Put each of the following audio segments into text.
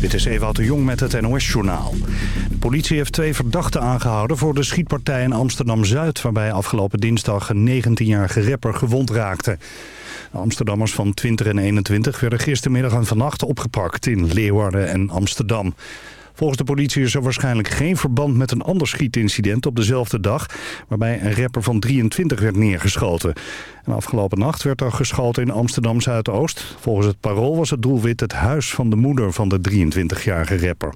Dit is Ewout de Jong met het NOS-journaal. De politie heeft twee verdachten aangehouden voor de schietpartij in Amsterdam-Zuid... waarbij afgelopen dinsdag een 19-jarige rapper gewond raakte. Amsterdammers van 20 en 21 werden gistermiddag en vannacht opgepakt in Leeuwarden en Amsterdam. Volgens de politie is er waarschijnlijk geen verband met een ander schietincident op dezelfde dag... waarbij een rapper van 23 werd neergeschoten. En afgelopen nacht werd er geschoten in Amsterdam-Zuidoost. Volgens het parool was het doelwit het huis van de moeder van de 23-jarige rapper.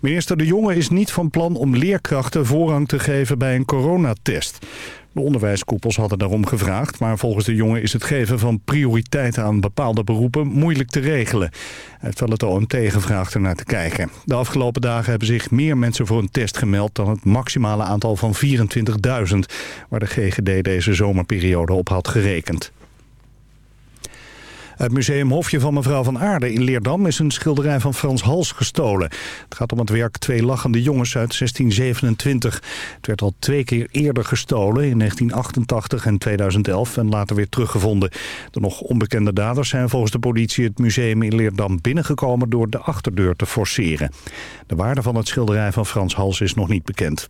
Minister De Jonge is niet van plan om leerkrachten voorrang te geven bij een coronatest. De onderwijskoepels hadden daarom gevraagd, maar volgens de jongen is het geven van prioriteit aan bepaalde beroepen moeilijk te regelen. Hij heeft wel het OMT gevraagd naar te kijken. De afgelopen dagen hebben zich meer mensen voor een test gemeld dan het maximale aantal van 24.000, waar de GGD deze zomerperiode op had gerekend. Het museum Hofje van mevrouw van Aarde in Leerdam is een schilderij van Frans Hals gestolen. Het gaat om het werk Twee lachende jongens uit 1627. Het werd al twee keer eerder gestolen, in 1988 en 2011 en later weer teruggevonden. De nog onbekende daders zijn volgens de politie het museum in Leerdam binnengekomen door de achterdeur te forceren. De waarde van het schilderij van Frans Hals is nog niet bekend.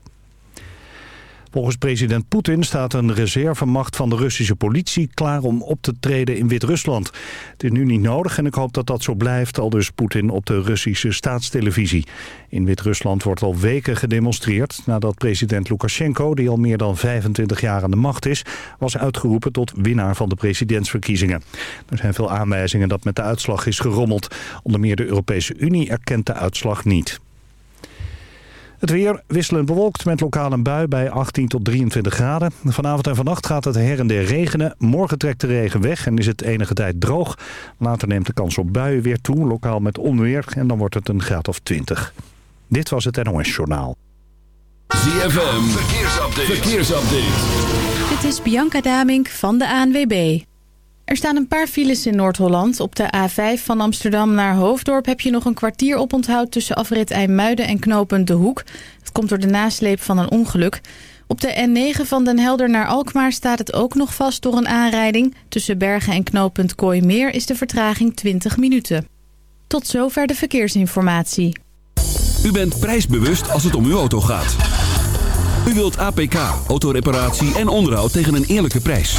Volgens president Poetin staat een reservemacht van de Russische politie klaar om op te treden in Wit-Rusland. Het is nu niet nodig en ik hoop dat dat zo blijft, al dus Poetin op de Russische staatstelevisie. In Wit-Rusland wordt al weken gedemonstreerd nadat president Lukashenko, die al meer dan 25 jaar aan de macht is, was uitgeroepen tot winnaar van de presidentsverkiezingen. Er zijn veel aanwijzingen dat met de uitslag is gerommeld. Onder meer de Europese Unie erkent de uitslag niet. Het weer wisselend bewolkt met lokaal een bui bij 18 tot 23 graden. Vanavond en vannacht gaat het her en der regenen. Morgen trekt de regen weg en is het enige tijd droog. Later neemt de kans op buien weer toe, lokaal met onweer. En dan wordt het een graad of 20. Dit was het NOS Journaal. ZFM, verkeersupdate. verkeersupdate. Dit is Bianca Damink van de ANWB. Er staan een paar files in Noord-Holland. Op de A5 van Amsterdam naar Hoofddorp heb je nog een kwartier oponthoud tussen afrit IJmuiden en knooppunt De Hoek. Het komt door de nasleep van een ongeluk. Op de N9 van Den Helder naar Alkmaar staat het ook nog vast door een aanrijding. Tussen Bergen en knooppunt Kooimeer is de vertraging 20 minuten. Tot zover de verkeersinformatie. U bent prijsbewust als het om uw auto gaat. U wilt APK, autoreparatie en onderhoud tegen een eerlijke prijs.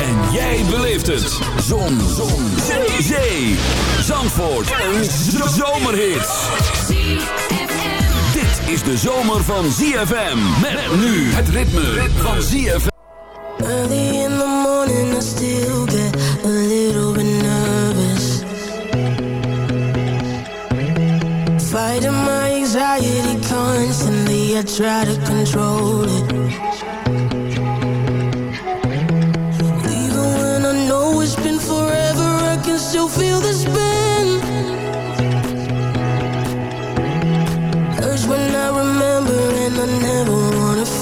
En jij beleeft het. Zon. Zon. Zee. Zee. Zandvoort. Een zomerhit. Dit is de zomer van ZFM. Met nu het ritme van ZFM. Early in the morning, I still get a little bit nervous. Fighting my anxiety constantly, I try to control it.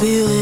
Feel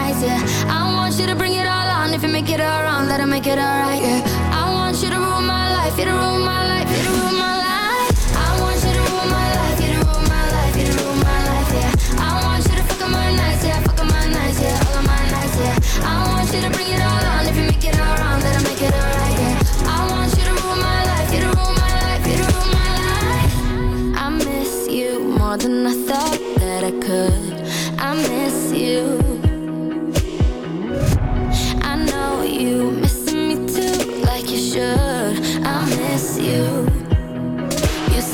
nights, yeah. I want you to bring it all on. If you make it all wrong, let it make it all right, yeah. I want you to rule my life, you to rule my life, you to rule my life.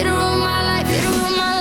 It'll don't my life, it'll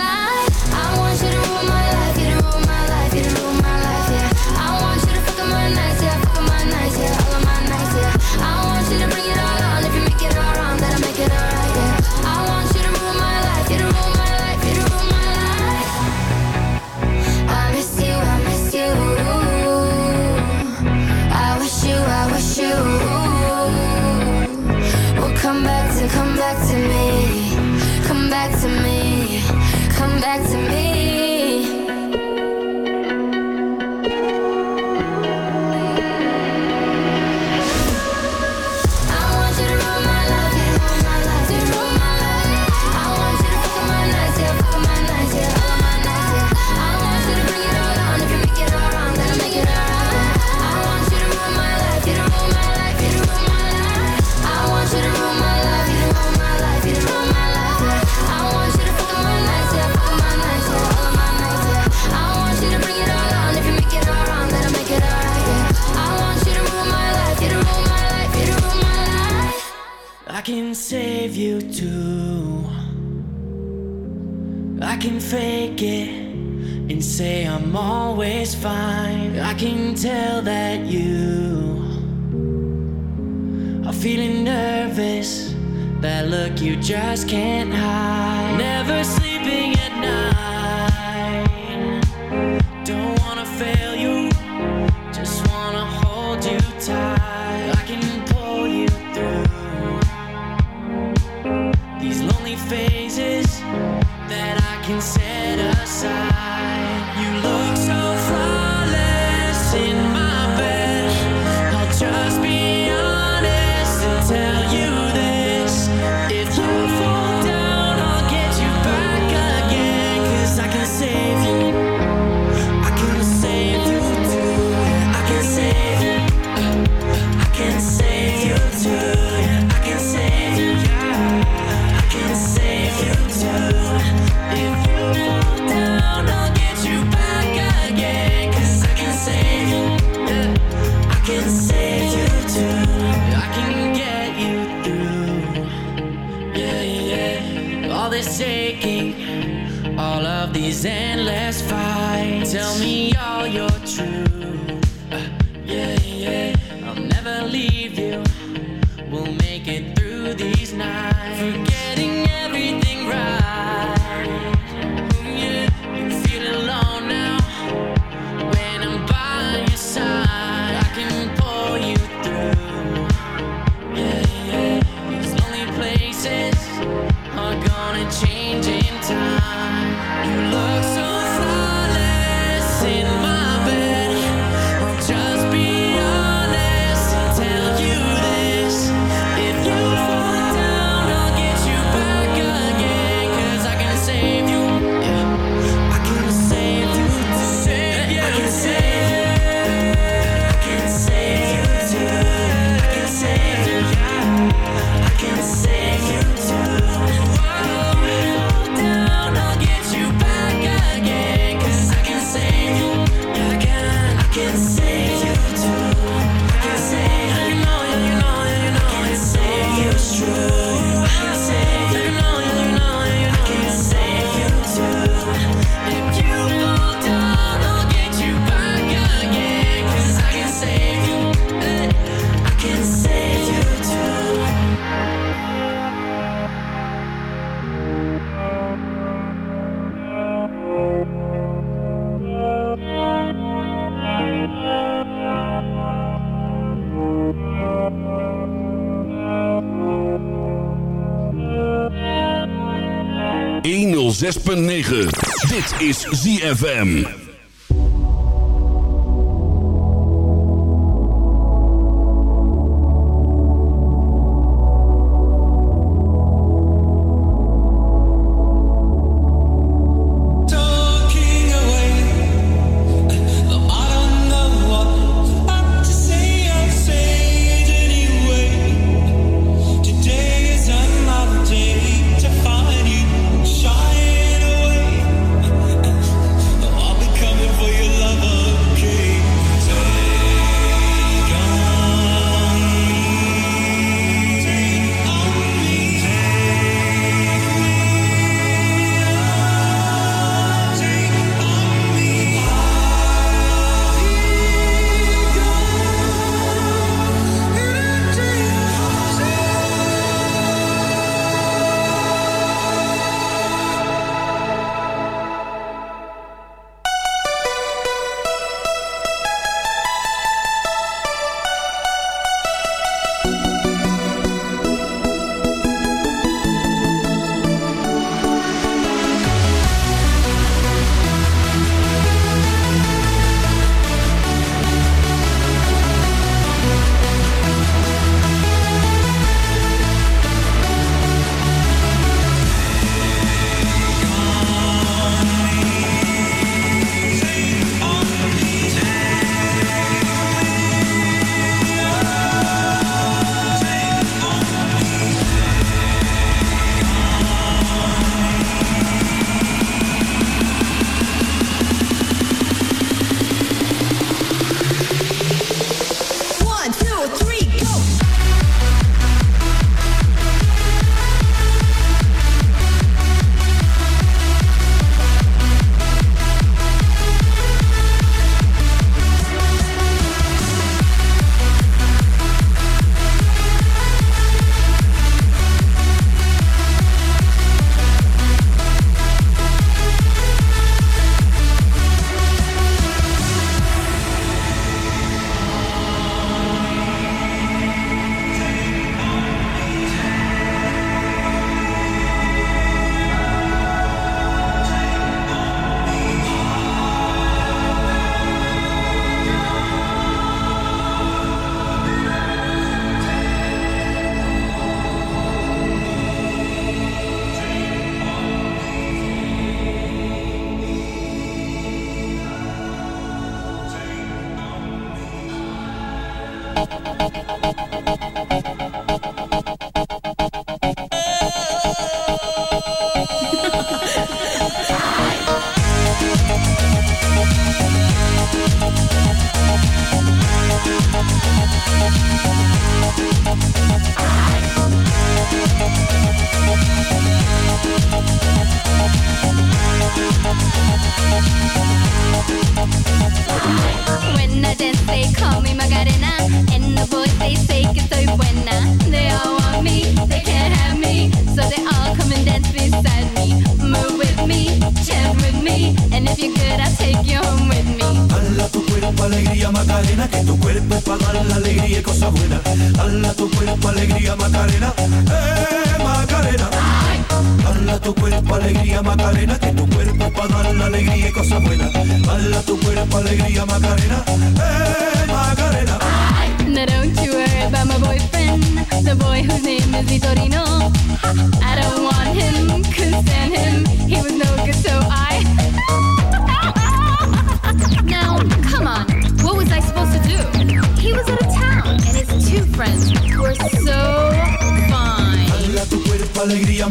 Dit is ZFM.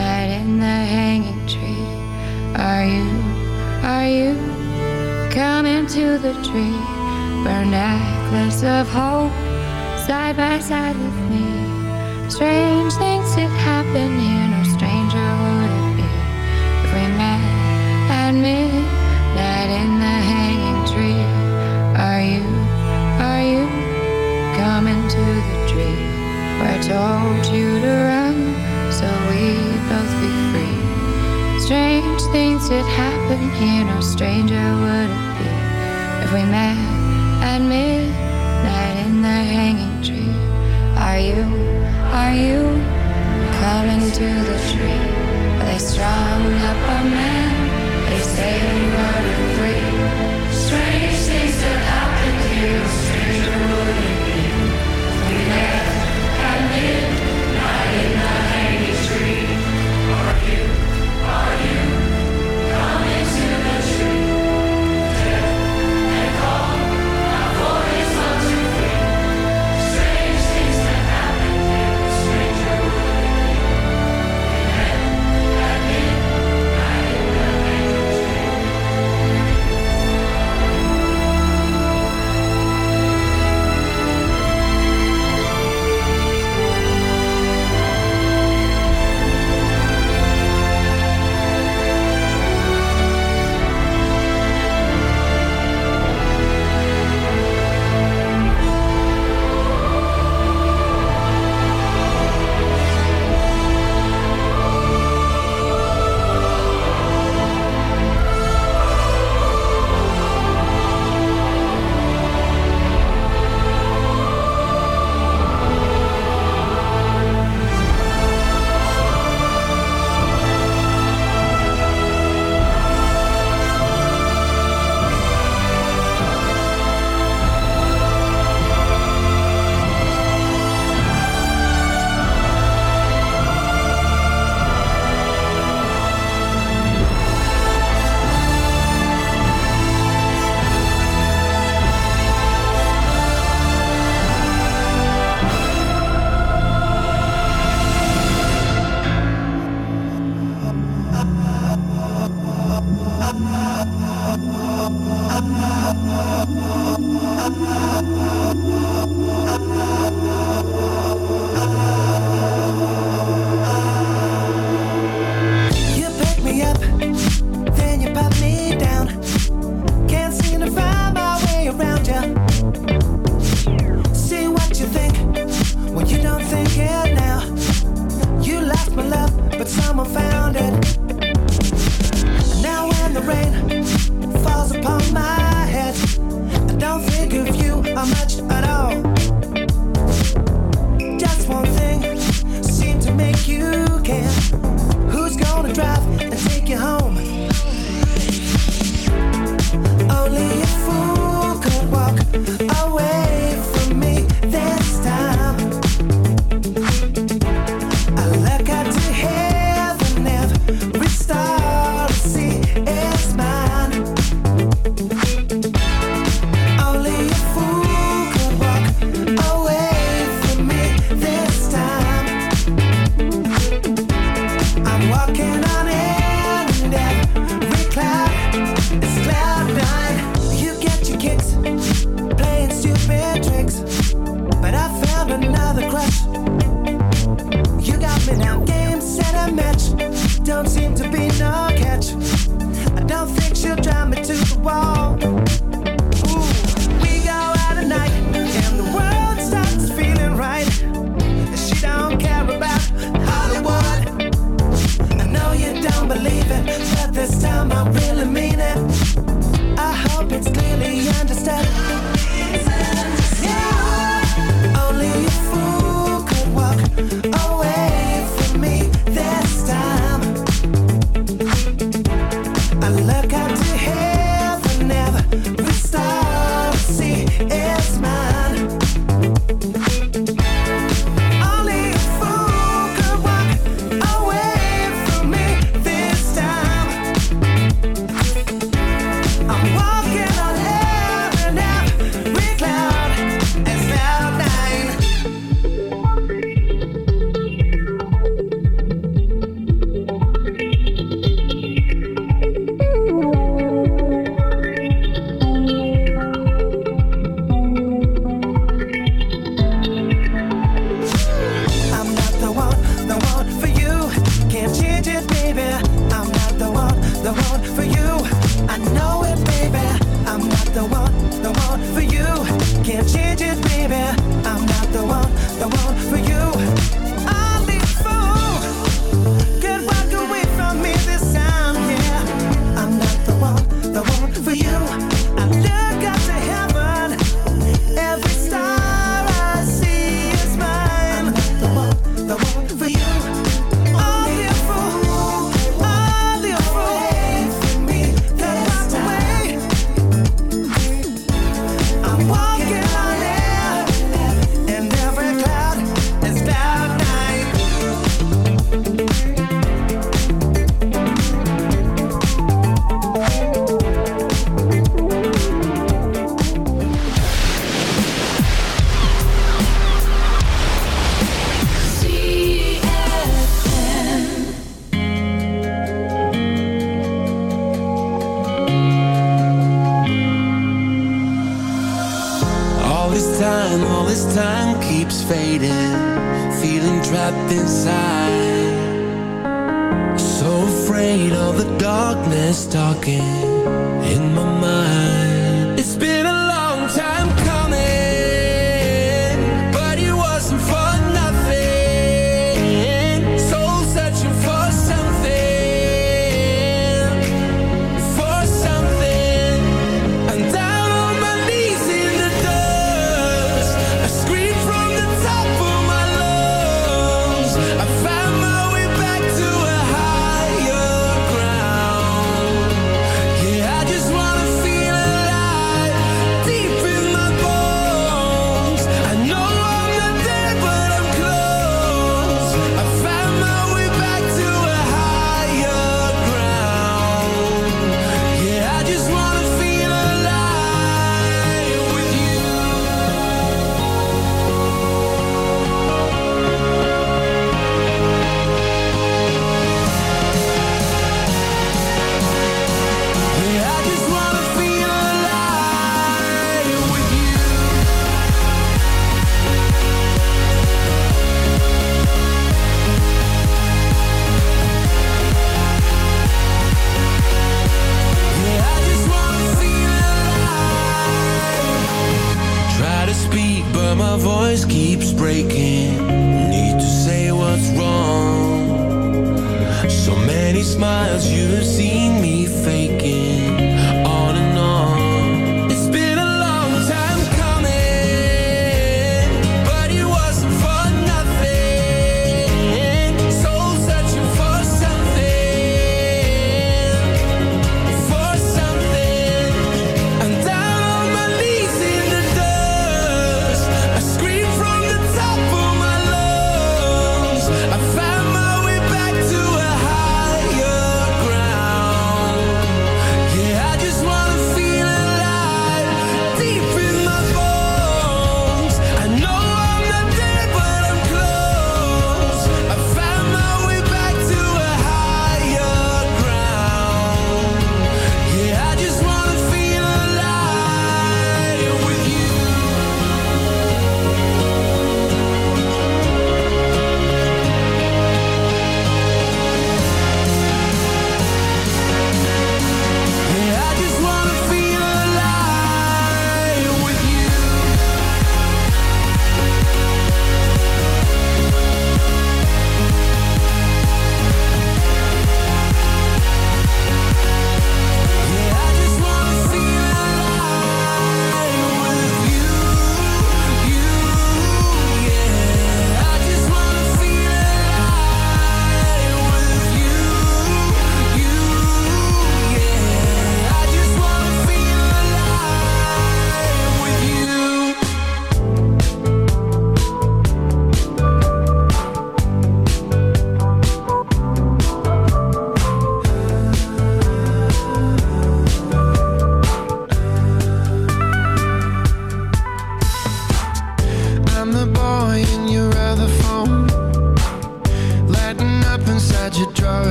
in the hanging tree. Are you, are you coming to the tree where a necklace of hope side by side with me? Strange things did happen here, no stranger would it be if we met at midnight in the hanging tree. Are you, are you coming to the tree where I told you to run so free? Strange things did happen here, no stranger would it be if we met at midnight in the hanging tree. Are you, are you coming to the tree where they strung up a man? They say he murdered three. Strange things that happen here,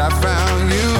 I found you.